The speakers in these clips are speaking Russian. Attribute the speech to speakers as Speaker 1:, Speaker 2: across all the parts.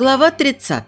Speaker 1: Глава 30.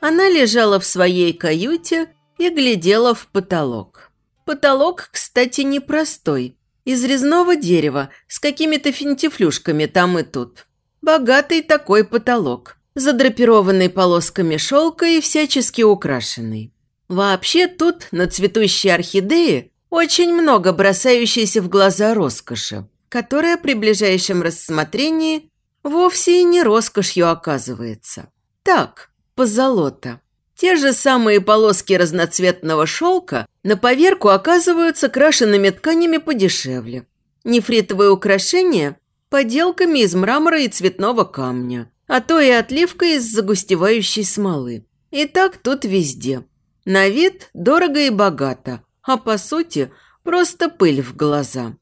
Speaker 1: Она лежала в своей каюте и глядела в потолок. Потолок, кстати, непростой. Из резного дерева с какими-то финтифлюшками там и тут. Богатый такой потолок, задрапированный полосками шелка и всячески украшенный. Вообще тут, на цветущей орхидее, очень много бросающейся в глаза роскоши которая при ближайшем рассмотрении вовсе и не роскошью оказывается. Так, позолота. Те же самые полоски разноцветного шелка на поверку оказываются крашенными тканями подешевле. Нефритовые украшения – поделками из мрамора и цветного камня, а то и отливкой из загустевающей смолы. И так тут везде. На вид дорого и богато, а по сути – просто пыль в глаза.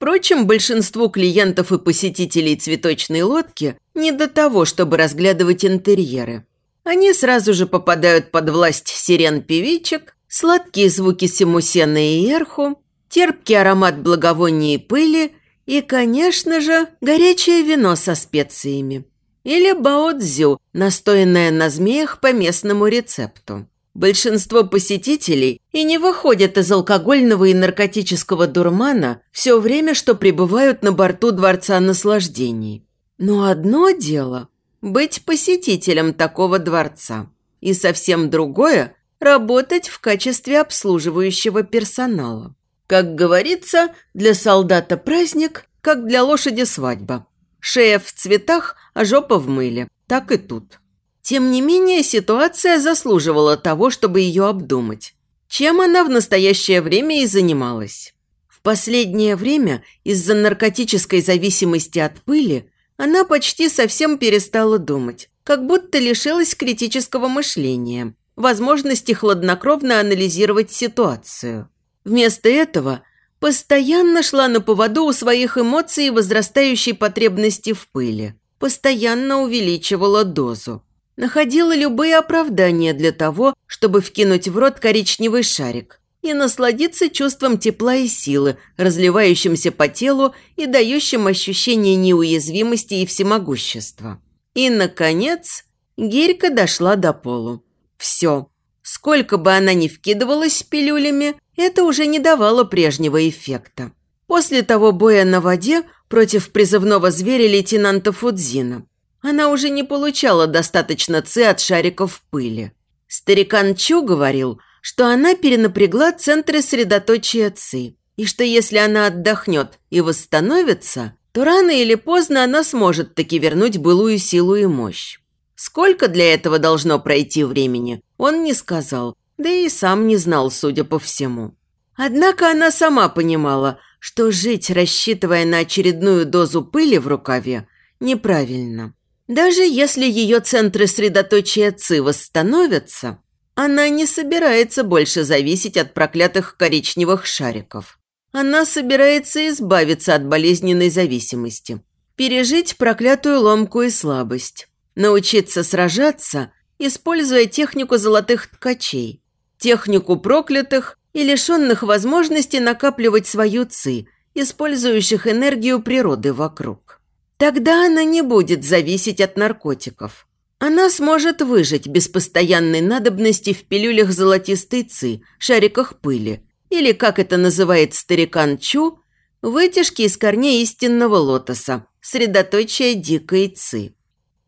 Speaker 1: Впрочем, большинству клиентов и посетителей цветочной лодки не до того, чтобы разглядывать интерьеры. Они сразу же попадают под власть сирен-певичек, сладкие звуки симусена и эрху, терпкий аромат благовоний и пыли и, конечно же, горячее вино со специями. Или баодзю, настоянное на змеях по местному рецепту. Большинство посетителей и не выходят из алкогольного и наркотического дурмана все время, что пребывают на борту Дворца наслаждений. Но одно дело – быть посетителем такого дворца, и совсем другое – работать в качестве обслуживающего персонала. Как говорится, для солдата праздник, как для лошади свадьба. Шея в цветах, а жопа в мыле. Так и тут. Тем не менее, ситуация заслуживала того, чтобы ее обдумать. Чем она в настоящее время и занималась. В последнее время из-за наркотической зависимости от пыли она почти совсем перестала думать, как будто лишилась критического мышления, возможности хладнокровно анализировать ситуацию. Вместо этого постоянно шла на поводу у своих эмоций и возрастающей потребности в пыли, постоянно увеличивала дозу находила любые оправдания для того, чтобы вкинуть в рот коричневый шарик и насладиться чувством тепла и силы, разливающимся по телу и дающим ощущение неуязвимости и всемогущества. И, наконец, Гирька дошла до полу. Все. Сколько бы она ни вкидывалась пилюлями, это уже не давало прежнего эффекта. После того боя на воде против призывного зверя лейтенанта Фудзина она уже не получала достаточно ци от шариков пыли. Старикан Чу говорил, что она перенапрягла центры средоточия ци, и что если она отдохнет и восстановится, то рано или поздно она сможет таки вернуть былую силу и мощь. Сколько для этого должно пройти времени, он не сказал, да и сам не знал, судя по всему. Однако она сама понимала, что жить, рассчитывая на очередную дозу пыли в рукаве, неправильно. Даже если ее центры средоточия ЦИ восстановятся, она не собирается больше зависеть от проклятых коричневых шариков. Она собирается избавиться от болезненной зависимости, пережить проклятую ломку и слабость, научиться сражаться, используя технику золотых ткачей, технику проклятых и лишенных возможности накапливать свою ци, использующих энергию природы вокруг. Тогда она не будет зависеть от наркотиков. Она сможет выжить без постоянной надобности в пилюлях золотистой ци, шариках пыли, или, как это называет старикан Чу, вытяжки из корней истинного лотоса, средоточие дикой ци.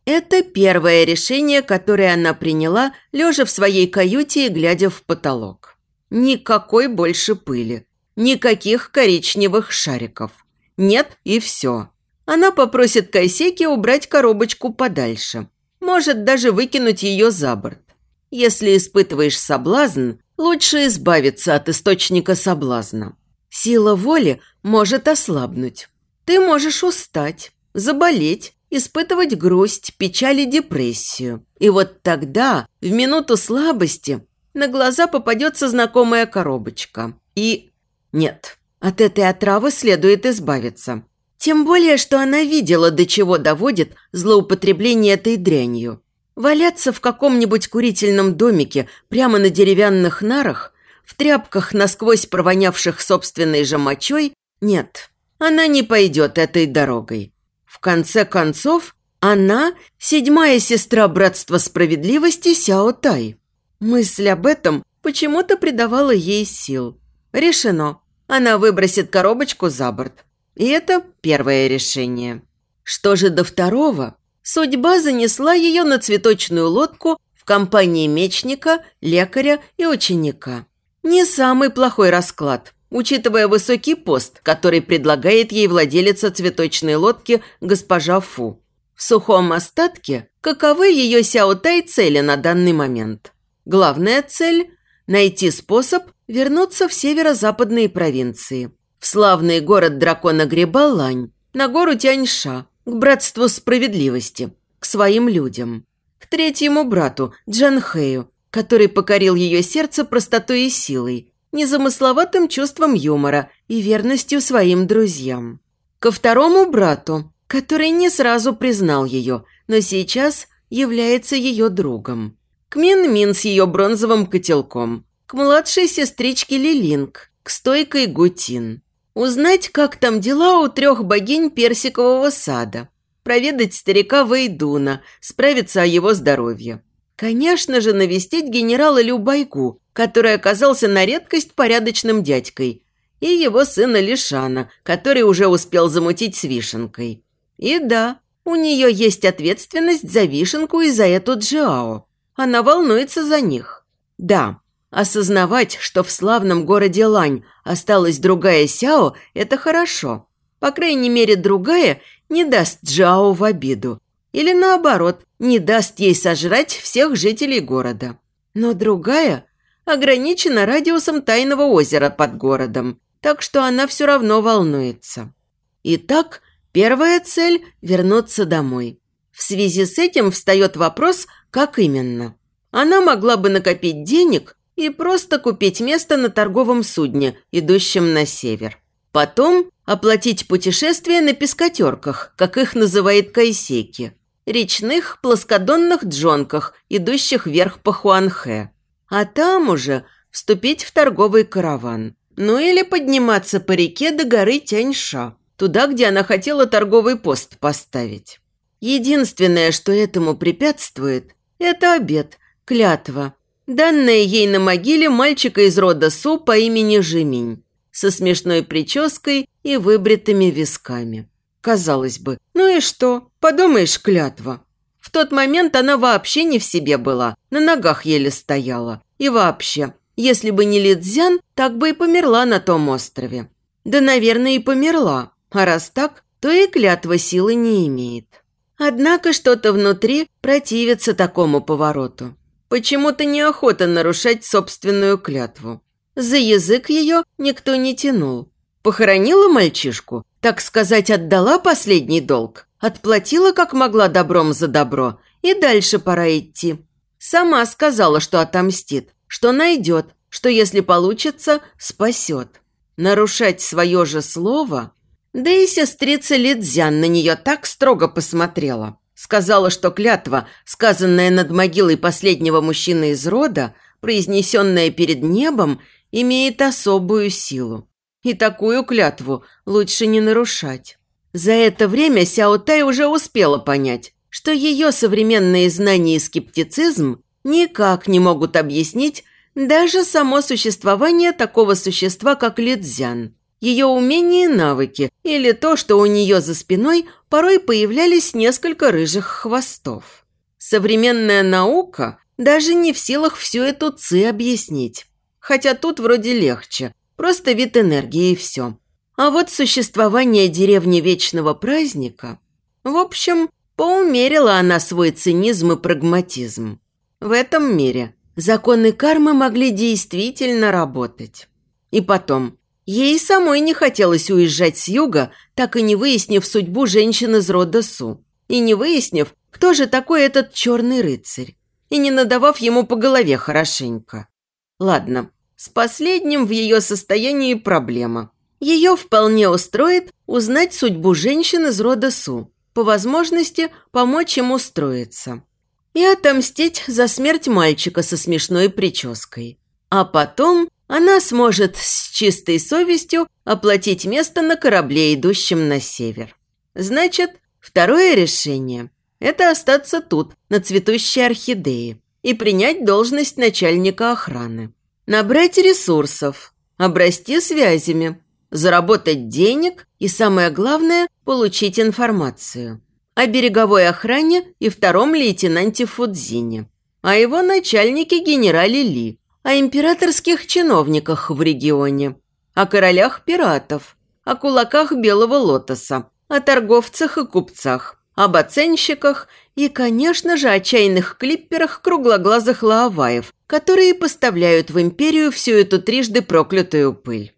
Speaker 1: Это первое решение, которое она приняла, лежа в своей каюте и глядя в потолок. Никакой больше пыли, никаких коричневых шариков. Нет и все. Она попросит Кайсеки убрать коробочку подальше. Может даже выкинуть ее за борт. Если испытываешь соблазн, лучше избавиться от источника соблазна. Сила воли может ослабнуть. Ты можешь устать, заболеть, испытывать грусть, печаль и депрессию. И вот тогда, в минуту слабости, на глаза попадется знакомая коробочка. И нет, от этой отравы следует избавиться. Тем более, что она видела, до чего доводит злоупотребление этой дрянью. Валяться в каком-нибудь курительном домике прямо на деревянных нарах, в тряпках, насквозь провонявших собственной же мочой, нет, она не пойдет этой дорогой. В конце концов, она – седьмая сестра Братства Справедливости Сяо Тай. Мысль об этом почему-то придавала ей сил. Решено. Она выбросит коробочку за борт. И это первое решение. Что же до второго? Судьба занесла ее на цветочную лодку в компании мечника, лекаря и ученика. Не самый плохой расклад, учитывая высокий пост, который предлагает ей владелица цветочной лодки госпожа Фу. В сухом остатке, каковы ее Сяотай цели на данный момент? Главная цель – найти способ вернуться в северо-западные провинции, в славный город дракона Гриба Лань, на гору Тяньша, к братству справедливости, к своим людям к третьему брату, Джанхею, который покорил ее сердце простотой и силой, незамысловатым чувством юмора и верностью своим друзьям. Ко второму брату, который не сразу признал ее, но сейчас является ее другом. К Мин-Мин с ее бронзовым котелком, к младшей сестричке Лилинг, к стойкой Гутин. Узнать, как там дела у трех богинь персикового сада, проведать старика Вейдуна, справиться о его здоровье. Конечно же, навестить генерала Любайку, который оказался на редкость порядочным дядькой, и его сына Лишана, который уже успел замутить с Вишенкой. И да, у нее есть ответственность за Вишенку и за эту Джиао. Она волнуется за них. Да, осознавать, что в славном городе Лань осталась другая Сяо, это хорошо. По крайней мере, другая не даст Джао в обиду. Или наоборот, не даст ей сожрать всех жителей города. Но другая ограничена радиусом тайного озера под городом, так что она все равно волнуется. Итак, первая цель – вернуться домой. В связи с этим встает вопрос, как именно. Она могла бы накопить денег и просто купить место на торговом судне, идущем на север. Потом оплатить путешествие на пескотерках, как их называет Кайсеки, речных плоскодонных джонках, идущих вверх по Хуанхэ. А там уже вступить в торговый караван. Ну или подниматься по реке до горы Тяньша, туда, где она хотела торговый пост поставить. Единственное, что этому препятствует, это обед, клятва, данная ей на могиле мальчика из рода Су по имени Жиминь со смешной прической и выбритыми висками. Казалось бы, ну и что? Подумаешь, клятва. В тот момент она вообще не в себе была, на ногах еле стояла. И вообще, если бы не Лидзян, так бы и померла на том острове. Да, наверное, и померла. А раз так, то и клятва силы не имеет. Однако что-то внутри противится такому повороту. Почему-то неохота нарушать собственную клятву. За язык ее никто не тянул. Похоронила мальчишку, так сказать, отдала последний долг, отплатила как могла добром за добро, и дальше пора идти. Сама сказала, что отомстит, что найдет, что, если получится, спасет. Нарушать свое же слово? Да и сестрица Лидзян на нее так строго посмотрела. Сказала, что клятва, сказанная над могилой последнего мужчины из рода, произнесенная перед небом, имеет особую силу. И такую клятву лучше не нарушать. За это время Сяо Тай уже успела понять, что ее современные знания и скептицизм никак не могут объяснить даже само существование такого существа, как Лидзян, ее умения и навыки, или то, что у нее за спиной порой появлялись несколько рыжих хвостов. Современная наука даже не в силах всю эту ци объяснить. Хотя тут вроде легче, просто вид энергии и все. А вот существование деревни Вечного Праздника... В общем, поумерила она свой цинизм и прагматизм. В этом мире законы кармы могли действительно работать. И потом, ей самой не хотелось уезжать с юга, так и не выяснив судьбу женщины из рода Су. И не выяснив, кто же такой этот черный рыцарь. И не надавав ему по голове хорошенько. Ладно, с последним в ее состоянии проблема. Ее вполне устроит узнать судьбу женщин из рода Су, по возможности помочь ему устроиться. И отомстить за смерть мальчика со смешной прической. А потом она сможет с чистой совестью оплатить место на корабле, идущем на север. Значит, Второе решение – это остаться тут, на цветущей орхидее, и принять должность начальника охраны. Набрать ресурсов, обрасти связями, заработать денег и, самое главное, получить информацию. О береговой охране и втором лейтенанте Фудзине. О его начальнике генерале Ли. О императорских чиновниках в регионе. О королях пиратов. О кулаках Белого Лотоса. О торговцах и купцах. Об оценщиках и, конечно же, о чайных клипперах круглоглазых лаоваев, которые поставляют в империю всю эту трижды проклятую пыль.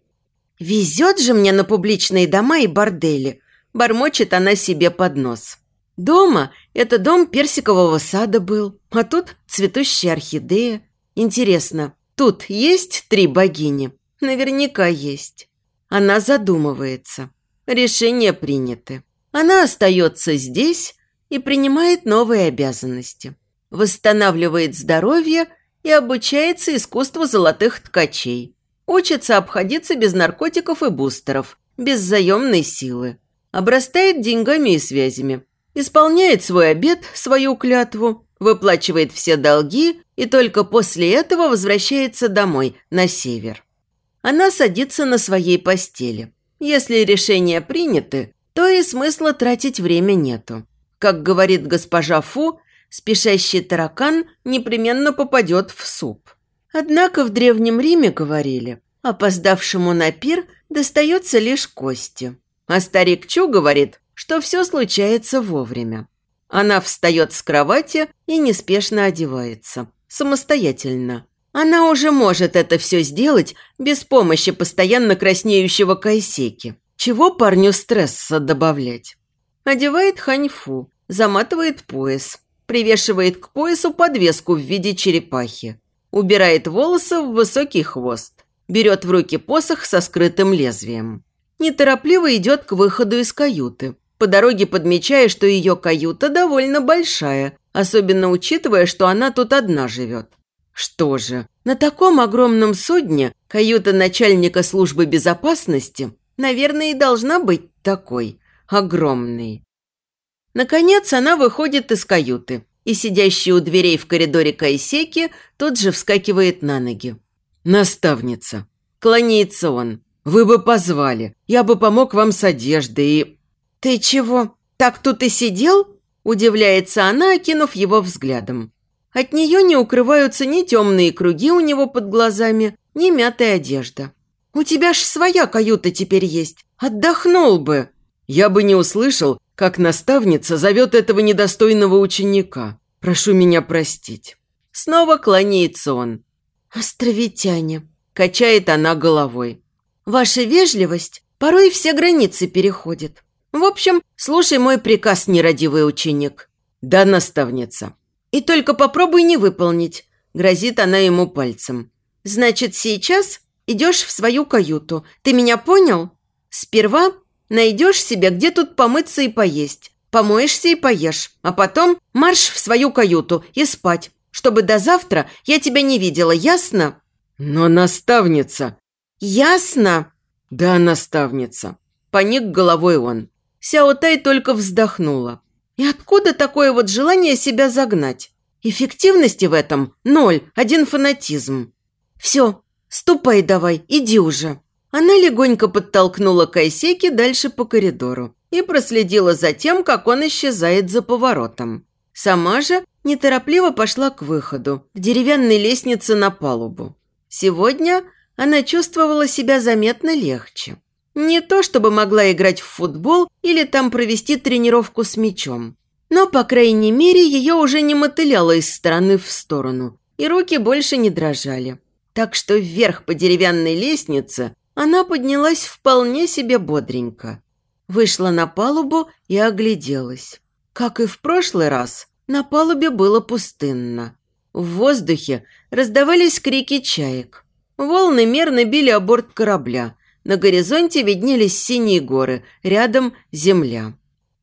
Speaker 1: «Везет же мне на публичные дома и бордели», – бормочет она себе под нос. «Дома – это дом персикового сада был, а тут цветущая орхидея. Интересно, тут есть три богини?» Наверняка есть. Она задумывается. Решения приняты. Она остается здесь и принимает новые обязанности. Восстанавливает здоровье и обучается искусству золотых ткачей. Учится обходиться без наркотиков и бустеров, без заемной силы. Обрастает деньгами и связями. Исполняет свой обет, свою клятву, выплачивает все долги и только после этого возвращается домой, на север. Она садится на своей постели. Если решения приняты, то и смысла тратить время нету. Как говорит госпожа Фу, спешащий таракан непременно попадет в суп. Однако в Древнем Риме говорили, опоздавшему на пир достается лишь кости. А старик Чу говорит, что все случается вовремя. Она встает с кровати и неспешно одевается. Самостоятельно. Она уже может это все сделать без помощи постоянно краснеющего Кайсеки. Чего парню стресса добавлять? Одевает ханьфу, заматывает пояс, привешивает к поясу подвеску в виде черепахи убирает волосы в высокий хвост, берет в руки посох со скрытым лезвием. Неторопливо идет к выходу из каюты, по дороге подмечая, что ее каюта довольно большая, особенно учитывая, что она тут одна живет. Что же, на таком огромном судне каюта начальника службы безопасности, наверное, и должна быть такой, огромной. Наконец она выходит из каюты, и сидящий у дверей в коридоре Кайсеки тут же вскакивает на ноги. «Наставница!» Кланяется он. «Вы бы позвали, я бы помог вам с одеждой и...» «Ты чего, так тут и сидел?» Удивляется она, окинув его взглядом. От нее не укрываются ни темные круги у него под глазами, ни мятая одежда. «У тебя ж своя каюта теперь есть. Отдохнул бы!» «Я бы не услышал, как наставница зовет этого недостойного ученика. Прошу меня простить». Снова кланяется он. «Островитяне», – качает она головой. «Ваша вежливость порой все границы переходит. В общем, слушай мой приказ, нерадивый ученик». «Да, наставница». «И только попробуй не выполнить», – грозит она ему пальцем. «Значит, сейчас идешь в свою каюту. Ты меня понял? Сперва Найдешь себе, где тут помыться и поесть. Помоешься и поешь. А потом марш в свою каюту и спать, чтобы до завтра я тебя не видела, ясно?» «Но наставница...» «Ясно?» «Да, наставница». Поник головой он. Сяо Тай только вздохнула. «И откуда такое вот желание себя загнать? Эффективности в этом ноль, один фанатизм. Все, ступай давай, иди уже». Она легонько подтолкнула Кайсеки дальше по коридору и проследила за тем, как он исчезает за поворотом. Сама же неторопливо пошла к выходу, к деревянной лестнице на палубу. Сегодня она чувствовала себя заметно легче. Не то, чтобы могла играть в футбол или там провести тренировку с мячом. Но, по крайней мере, ее уже не мотыляло из стороны в сторону, и руки больше не дрожали. Так что вверх по деревянной лестнице она поднялась вполне себе бодренько. Вышла на палубу и огляделась. Как и в прошлый раз, на палубе было пустынно. В воздухе раздавались крики чаек. Волны мерно били о борт корабля. На горизонте виднелись синие горы, рядом земля.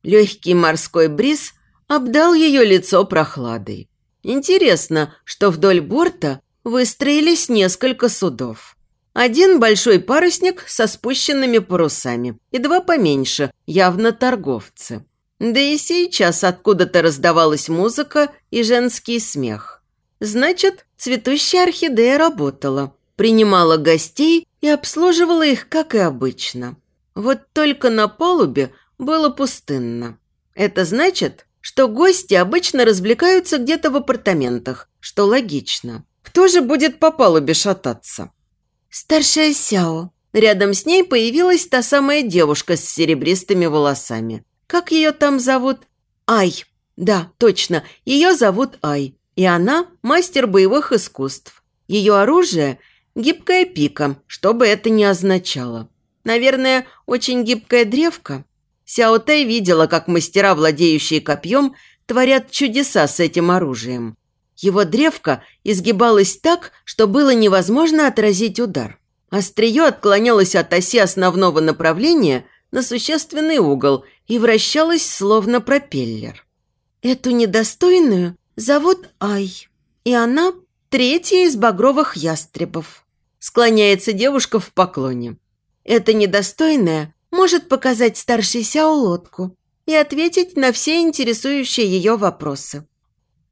Speaker 1: Легкий морской бриз обдал ее лицо прохладой. Интересно, что вдоль борта выстроились несколько судов. Один большой парусник со спущенными парусами и два поменьше, явно торговцы. Да и сейчас откуда-то раздавалась музыка и женский смех. Значит, цветущая орхидея работала, принимала гостей и обслуживала их, как и обычно. Вот только на палубе было пустынно. Это значит, что гости обычно развлекаются где-то в апартаментах, что логично. Кто же будет по палубе шататься? Старшая Сяо. Рядом с ней появилась та самая девушка с серебристыми волосами. Как ее там зовут? Ай. Да, точно, ее зовут Ай. И она мастер боевых искусств. Ее оружие – гибкая пика, что бы это ни означало. Наверное, очень гибкая древка. Сяо Тэй видела, как мастера, владеющие копьем, творят чудеса с этим оружием. Его древко изгибалось так, что было невозможно отразить удар. Острие отклонялось от оси основного направления на существенный угол и вращалось словно пропеллер. Эту недостойную зовут Ай, и она третья из багровых ястребов. Склоняется девушка в поклоне. Эта недостойная может показать старшей Сяо и ответить на все интересующие ее вопросы.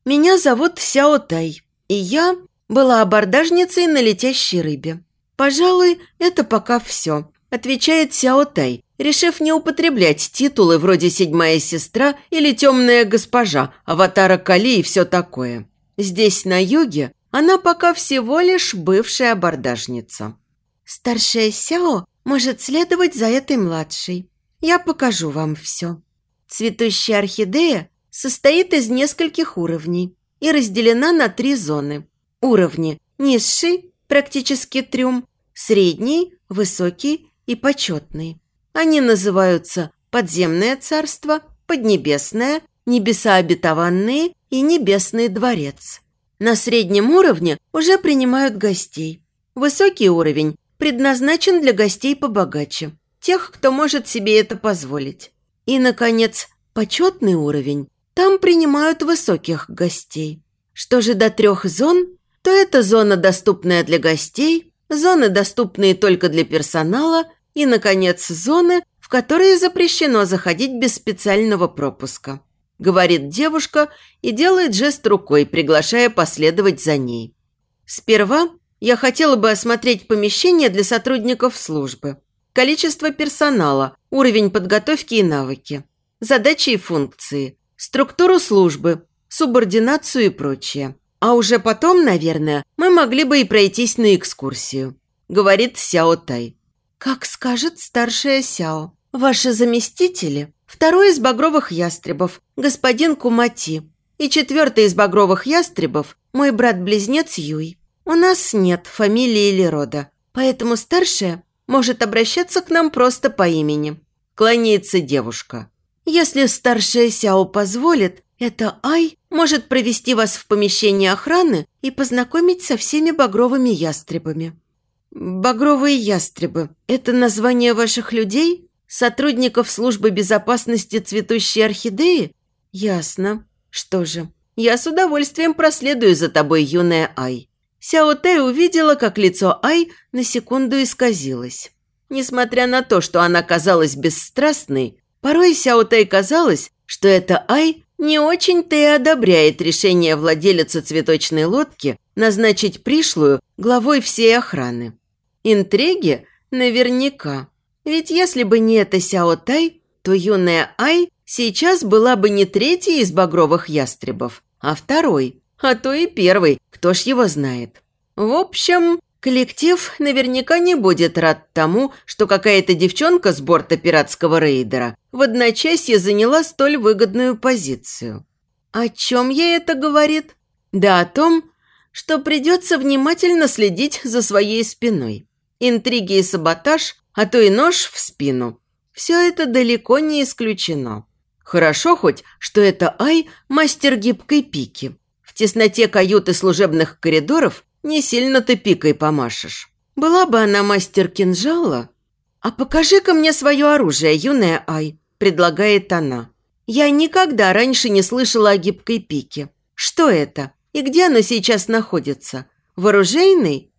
Speaker 1: Меня зовут Сяо Тай, и я была абордажницей на летящей рыбе. Пожалуй, это пока все, отвечает Сяо Тай, решив не употреблять титулы вроде «седьмая сестра» или «темная госпожа», «аватара Кали» и все такое. Здесь, на юге, она пока всего лишь бывшая абордажница. Старшая Сяо может следовать за этой младшей. Я покажу вам все. Цветущая орхидея состоит из нескольких уровней и разделена на три зоны. Уровни низший, практически трюм, средний, высокий и почетный. Они называются подземное царство, поднебесное, небеса обетованные и небесный дворец. На среднем уровне уже принимают гостей. Высокий уровень предназначен для гостей побогаче, тех, кто может себе это позволить. И, наконец, почетный уровень. Там принимают высоких гостей. Что же до трех зон, то это зона, доступная для гостей, зоны, доступные только для персонала, и, наконец, зоны, в которые запрещено заходить без специального пропуска. Говорит девушка и делает жест рукой, приглашая последовать за ней. Сперва я хотела бы осмотреть помещение для сотрудников службы. Количество персонала, уровень подготовки и навыки, задачи и функции, структуру службы, субординацию и прочее. А уже потом, наверное, мы могли бы и пройтись на экскурсию», – говорит Сяо Тай. «Как скажет старшая Сяо. Ваши заместители – второй из багровых ястребов, господин Кумати, и четвертый из багровых ястребов – мой брат-близнец Юй. У нас нет фамилии или рода, поэтому старшая может обращаться к нам просто по имени. Кланяется девушка. Если старшая Сяо позволит, эта Ай может провести вас в помещение охраны и познакомить со всеми багровыми ястребами. Багровые ястребы – это название ваших людей? Сотрудников службы безопасности цветущей орхидеи? Ясно. Что же, я с удовольствием проследую за тобой, юная Ай. Сяо Тэй увидела, как лицо Ай на секунду исказилось. Несмотря на то, что она казалась бесстрастной, порой Сяо Тэй казалось, что эта Ай не очень-то и одобряет решение владелицы цветочной лодки назначить пришлую главой всей охраны. Интриги наверняка. Ведь если бы не эта Сяо Тай, то юная Ай сейчас была бы не третьей из багровых ястребов, а второй – а то и первый, кто ж его знает. В общем, коллектив наверняка не будет рад тому, что какая-то девчонка с борта пиратского рейдера в одночасье заняла столь выгодную позицию. О чем ей это говорит? Да о том, что придется внимательно следить за своей спиной. Интриги и саботаж, а то и нож в спину. Все это далеко не исключено. Хорошо хоть, что это Ай – мастер гибкой пики. В тесноте каюты служебных коридоров не сильно ты пикой помашешь. Была бы она мастер кинжала. А покажи-ка мне свое оружие, юная Ай, предлагает она. Я никогда раньше не слышала о гибкой пике. Что это? И где оно сейчас находится? В оружейной?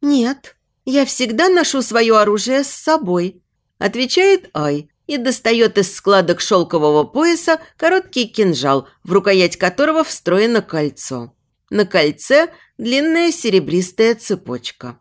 Speaker 1: Нет, я всегда ношу свое оружие с собой, отвечает Ай, и достает из складок шелкового пояса короткий кинжал, в рукоять которого встроено кольцо. На кольце длинная серебристая цепочка.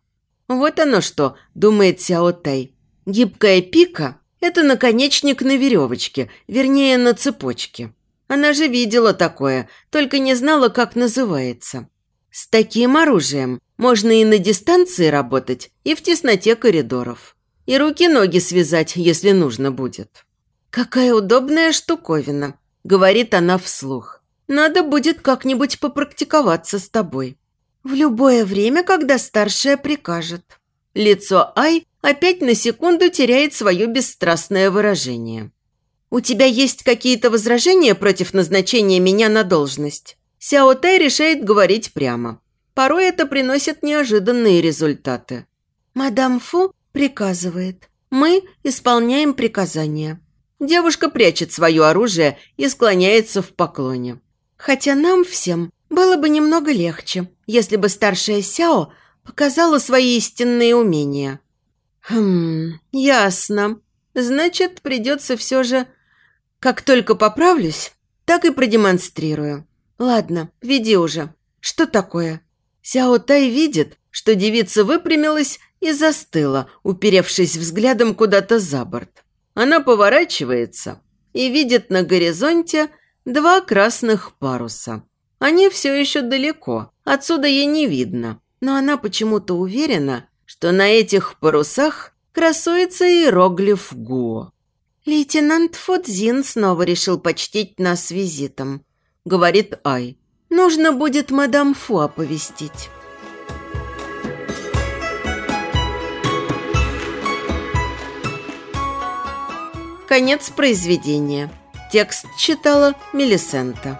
Speaker 1: Вот оно что, думает Сяо Тай. Гибкая пика – это наконечник на веревочке, вернее, на цепочке. Она же видела такое, только не знала, как называется. С таким оружием можно и на дистанции работать, и в тесноте коридоров. И руки-ноги связать, если нужно будет. «Какая удобная штуковина», – говорит она вслух. «Надо будет как-нибудь попрактиковаться с тобой». «В любое время, когда старшая прикажет». Лицо Ай опять на секунду теряет свое бесстрастное выражение. «У тебя есть какие-то возражения против назначения меня на должность?» Сяо Тай решает говорить прямо. Порой это приносит неожиданные результаты. «Мадам Фу приказывает. Мы исполняем приказания». Девушка прячет свое оружие и склоняется в поклоне. Хотя нам всем было бы немного легче, если бы старшая Сяо показала свои истинные умения. Хм, ясно. Значит, придется все же... Как только поправлюсь, так и продемонстрирую. Ладно, веди уже. Что такое? Сяо Тай видит, что девица выпрямилась и застыла, уперевшись взглядом куда-то за борт. Она поворачивается и видит на горизонте два красных паруса. Они все еще далеко, отсюда ей не видно, но она почему-то уверена, что на этих парусах красуется иероглиф Гуо. «Лейтенант Фудзин снова решил почтить нас визитом», — говорит Ай. «Нужно будет мадам Фу оповестить». Конец произведения. Текст читала Мелисента.